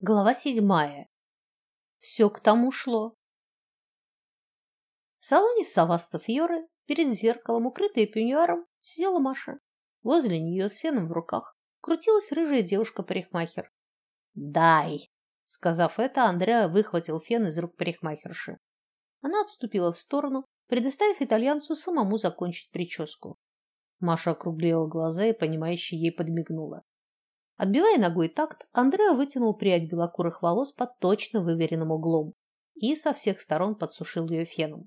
Глава седьмая. Все к тому шло. В салоне Саваста Фьоре перед зеркалом, укрытая пеньюаром, сидела Маша. Возле нее с феном в руках крутилась рыжая девушка-парикмахер. "Дай", сказав это, Андреа выхватил фен из рук парикмахерши. Она отступила в сторону, предоставив итальянцу самому закончить прическу. Маша округлила глаза и понимающе ей подмигнула. Отбивая ногой такт, Андреа вытянул прядь белокурых волос под точно выверенным углом и со всех сторон подсушил ее феном.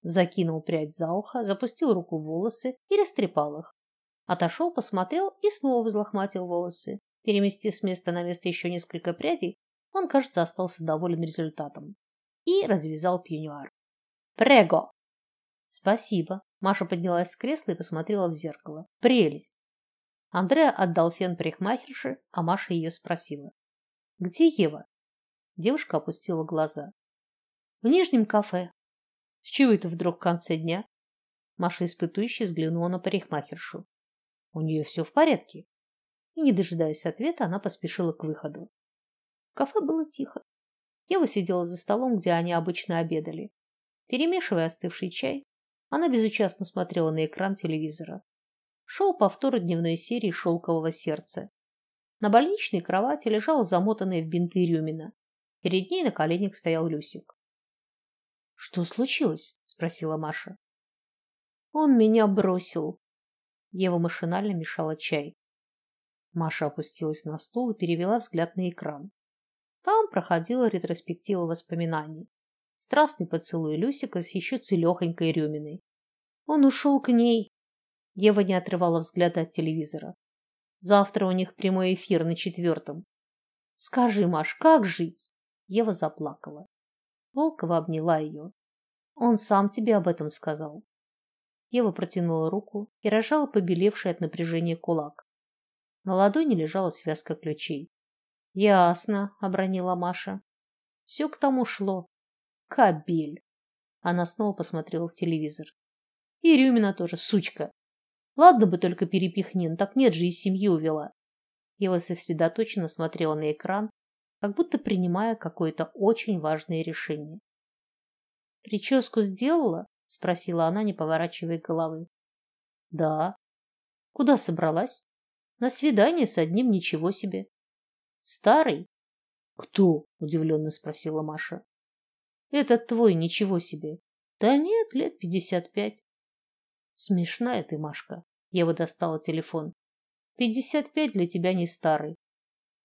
Закинул прядь за ухо, запустил руку в волосы и растрепал их. Отошел, посмотрел и снова взлохматил волосы. Переместив с места на место еще несколько прядей, он, кажется, остался доволен результатом и развязал пеньюар. Прего. Спасибо. Маша поднялась с кресла и посмотрела в зеркало. Прелесть. Андреа отдал фен парикмахерше, а Маша ее спросила: "Где Ева?" Девушка опустила глаза. "В нижнем кафе. С чего это вдруг в конце дня?" Маша испытующе взглянула на парикмахершу. "У нее все в порядке?" И не дожидаясь ответа, она поспешила к выходу. В кафе было тихо. Ева сидела за столом, где они обычно обедали. Перемешивая остывший чай, она безучастно смотрела на экран телевизора шел повтор дневной серии Шелкового сердца. На больничной кровати лежала замотанная в бинты Рюмина. Перед ней на коленях стоял Люсик. Что случилось? спросила Маша. Он меня бросил. Ева машинально мешала чай. Маша опустилась на стул и перевела взгляд на экран. Там проходила ретроспектива воспоминаний. Страстный поцелуй Люсика с еще целехонькой Рюминой. Он ушел к ней, Ева не отрывала взгляда от телевизора. Завтра у них прямой эфир на четвертом. Скажи, Маш, как жить? Ева заплакала. Волкова обняла ее. Он сам тебе об этом сказал. Ева протянула руку и разжала побелевший от напряжения кулак. На ладони лежала связка ключей. Ясно, обронила Маша. Все к тому шло. Кабель. Она снова посмотрела в телевизор. И Рюмина тоже, сучка. Ладно бы только перепихнин, так нет же, и семью увела. Ева сосредоточенно смотрела на экран, как будто принимая какое-то очень важное решение. Прическу сделала? спросила она, не поворачивая головы. Да. Куда собралась? На свидание с одним ничего себе. Старый? Кто? удивленно спросила Маша. Этот твой ничего себе. Да нет, лет пятьдесят пять. Смешная ты, Машка. Ева достала телефон. Пятьдесят пять для тебя не старый.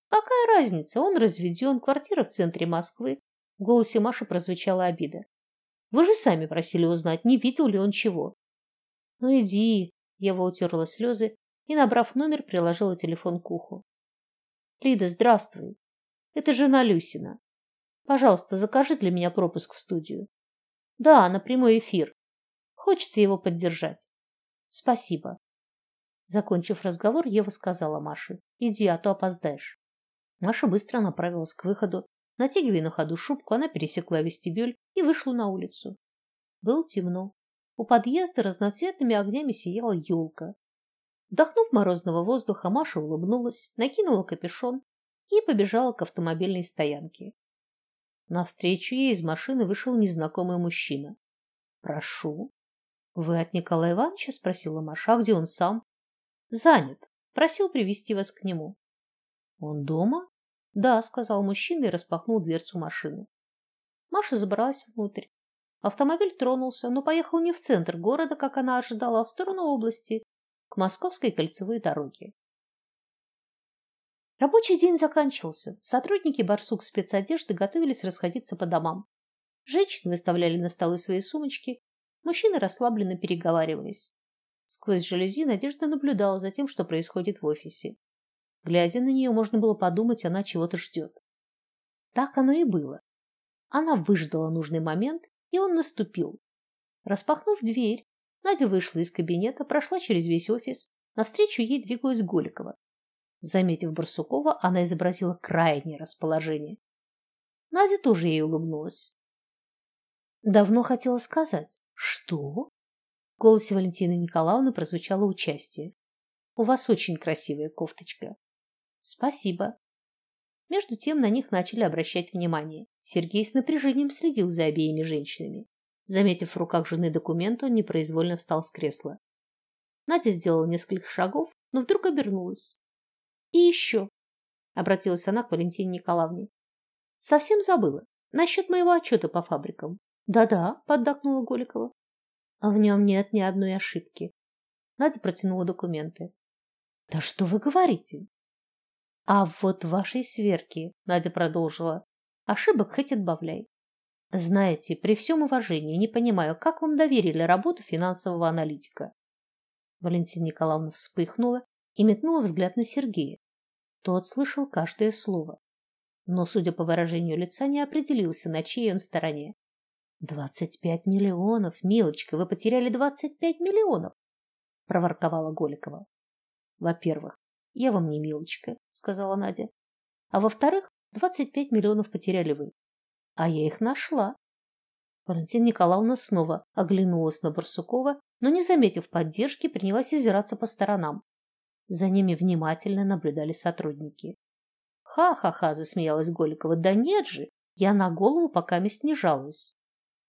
Какая разница? Он разведен, квартира в центре Москвы. В голосе Маши прозвучала обида. Вы же сами просили узнать, не видел ли он чего. Ну иди, Ева утерла слезы и, набрав номер, приложила телефон к уху. Лида, здравствуй. Это жена Люсина. Пожалуйста, закажи для меня пропуск в студию. Да, на прямой эфир. Хочется его поддержать. Спасибо. Закончив разговор, Ева сказала Маше: "Иди, а то опоздаешь". Маша быстро направилась к выходу. Натягивая на ходу шубку, она пересекла вестибюль и вышла на улицу. Было темно. У подъезда разноцветными огнями сияла елка. Вдохнув морозного воздуха, Маша улыбнулась, накинула капюшон и побежала к автомобильной стоянке. Навстречу ей из машины вышел незнакомый мужчина. "Прошу", вы от Николая Ивановича спросила Маша, а где он сам? Занят. Просил привести вас к нему. Он дома? Да, сказал мужчина и распахнул дверцу машины. Маша забралась внутрь. Автомобиль тронулся, но поехал не в центр города, как она ожидала, а в сторону области, к Московской кольцевой дороге. Рабочий день заканчивался. Сотрудники Барсук спецодежды готовились расходиться по домам. Женщины выставляли на столы свои сумочки, Мужчины расслабленно переговаривались. Сквозь жалюзи Надежда наблюдала за тем, что происходит в офисе. Глядя на нее, можно было подумать, она чего-то ждет. Так оно и было. Она выждала нужный момент, и он наступил. Распахнув дверь, Надя вышла из кабинета, прошла через весь офис, навстречу ей двигалась Голикова. Заметив Барсукова, она изобразила крайнее расположение. Надя тоже ей улыбнулась. Давно хотела сказать, что? В голосе Валентины Николаевны прозвучало участие. У вас очень красивая кофточка. Спасибо. Между тем на них начали обращать внимание. Сергей с напряжением следил за обеими женщинами. Заметив в руках жены документ, он непроизвольно встал с кресла. Надя сделала несколько шагов, но вдруг обернулась. И еще, обратилась она к Валентине Николаевне. Совсем забыла. Насчет моего отчета по фабрикам. Да-да, поддакнула Голикова. А в нем нет ни одной ошибки. Надя протянула документы. Да что вы говорите? А вот в вашей сверке, Надя продолжила, ошибок хоть отбавляй. Знаете, при всем уважении не понимаю, как вам доверили работу финансового аналитика. Валентина Николаевна вспыхнула и метнула взгляд на Сергея. Тот слышал каждое слово, но, судя по выражению лица, не определился, на чьей он стороне. «Двадцать пять миллионов, милочка, вы потеряли двадцать пять миллионов!» – проворковала Голикова. «Во-первых, я вам не милочка, сказала Надя. А во-вторых, двадцать пять миллионов потеряли вы. А я их нашла. Валентина Николаевна снова оглянулась на Барсукова, но, не заметив поддержки, принялась озираться по сторонам. За ними внимательно наблюдали сотрудники. Ха-ха-ха, засмеялась Голикова. Да нет же, я на голову пока мест не жалуюсь.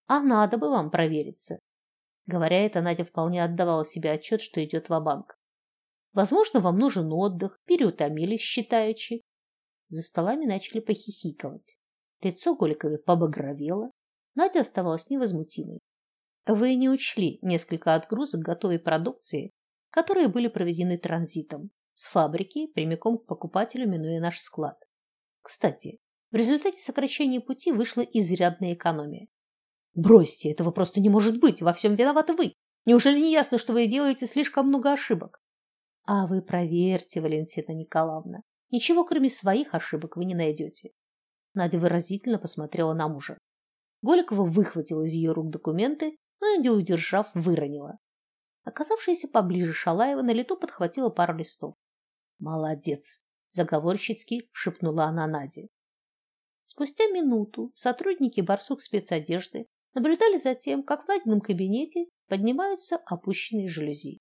А надо бы вам провериться. Говоря это, Надя вполне отдавала себе отчет, что идет в банк Возможно, вам нужен отдых, переутомились считаючи. За столами начали похихикивать. Лицо Голиковой побагровело. Надя оставалась невозмутимой. Вы не учли несколько отгрузок готовой продукции, которые были проведены транзитом с фабрики прямиком к покупателю, минуя наш склад. Кстати, в результате сокращения пути вышла изрядная экономия. Бросьте, этого просто не может быть, во всем виноваты вы. Неужели не ясно, что вы делаете слишком много ошибок? А вы проверьте, Валентина Николаевна. Ничего, кроме своих ошибок, вы не найдете. Надя выразительно посмотрела на мужа. Голикова выхватила из ее рук документы, но, не удержав, выронила. Оказавшаяся поближе Шалаева на лету подхватила пару листов. «Молодец!» – заговорщицки шепнула она Наде. Спустя минуту сотрудники барсук спецодежды наблюдали за тем, как в Надином кабинете поднимаются опущенные жалюзи.